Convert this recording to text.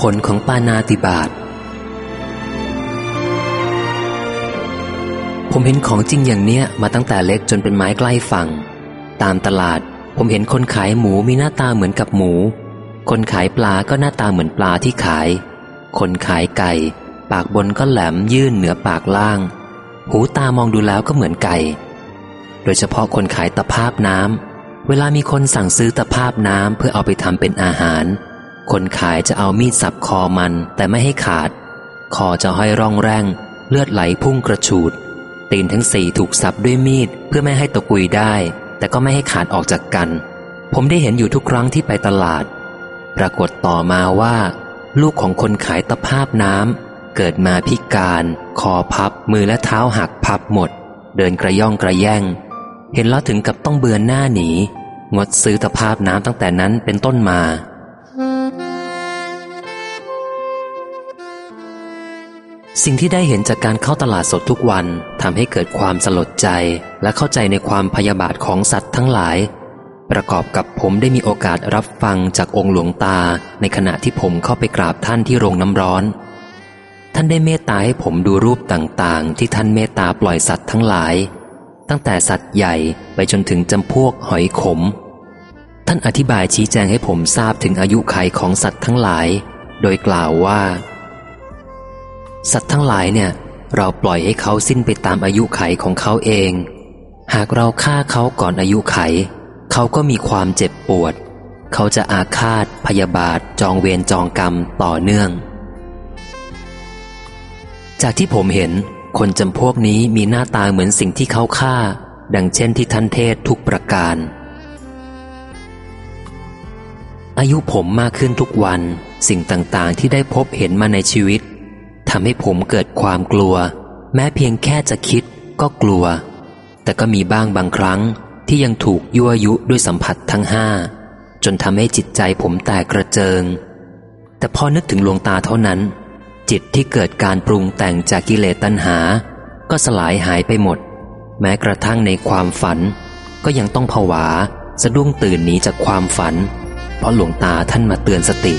ผลของปานาติบาตผมเห็นของจริงอย่างเนี้ยมาตั้งแต่เล็กจนเป็นไม้ใกล้ฝั่ง ตามตลาด ผมเห็นคนขายหมูมีหน้าตาเหมือนกับหมู คนขายปลาก็หน้าตาเหมือนปลาที่ขาย คนขายไก่ ปากบนก็แหลมยื่นเหนือปากล่าง หูตามองดูแล้วก็เหมือนไก่ โดยเฉพาะคนขายตะภาพน้ำเวลามีคนสั่งซื้อตะภาพน้ำเพื่อเอาไปทำเป็นอาหาร คนขายจะเอามีดสับคอมันแต่ไม่ให้ขาด คอจะห้อยร่องแรงเลือดไหลพุ่งกระฉูด ตีนทั้งสี่ถูกสับด้วยมีดเพื่อไม่ให้ตะกุยได้ แต่ก็ไม่ให้ขาดออกจากกัน ผมได้เห็นอยู่ทุกครั้งที่ไปตลาด ปรากฏต่อมาว่า ลูกของคนขายตะภาพน้ำเกิดมาพิการ คอพับ มือและเท้าหักพับหมด เดินกระย่องกระแย่ง เห็นแล้วถึงกับต้องเบือนหน้าหนีงดซื้อตะภาพน้ำตั้งแต่นั้นเป็นต้นมา สิ่งที่ได้เห็นจากการเข้าตลาดสดทุกวันทำให้เกิดความสลดใจและเข้าใจในความพยาบาทของสัตว์ทั้งหลาย ประกอบกับผมได้มีโอกาสรับฟังจากองค์หลวงตา ในขณะที่ผมเข้าไปกราบท่านที่โรงน้ำร้อน ท่านได้เมตตาให้ผมดูรูปต่างๆ ที่ท่านเมตตาปล่อยสัตว์ทั้งหลาย ตั้งแต่สัตว์ใหญ่ไปจนถึงจำพวกหอยขม ท่านอธิบายชี้แจงให้ผมทราบถึงอายุขัยของสัตว์ทั้งหลาย โดยกล่าวว่า สัตว์ทั้งหลายเนี่ย เราปล่อยให้เขาสิ้นไปตามอายุไขของเขาเอง หากเราฆ่าเขาก่อนอายุไข เขาก็มีความเจ็บปวด เขาจะอาฆาต พยาบาท จองเวรจองกรรมต่อเนื่อง จากที่ผมเห็น คนจำพวกนี้มีหน้าตาเหมือนสิ่งที่เขาฆ่า ดังเช่นที่ท่านเทศทุกประการ อายุผมมากขึ้นทุกวัน สิ่งต่างๆ ที่ได้พบเห็นมาในชีวิต ทำให้ผมเกิดความกลัว แม้เพียงแค่จะคิดก็กลัว แต่ก็มีบ้างบางครั้งที่ยังถูกยั่วยุด้วยสัมผัสทั้งห้า จนทำให้จิตใจผมแตกกระเจิง แต่พอนึกถึงหลวงตาเท่านั้น จิตที่เกิดการปรุงแต่งจากกิเลสตัณหา ก็สลายหายไปหมด แม้กระทั่งในความฝัน ก็ยังต้องผวาสะดุ้งตื่นหนีจากความฝัน เพราะหลวงตาท่านมาเตือนสติ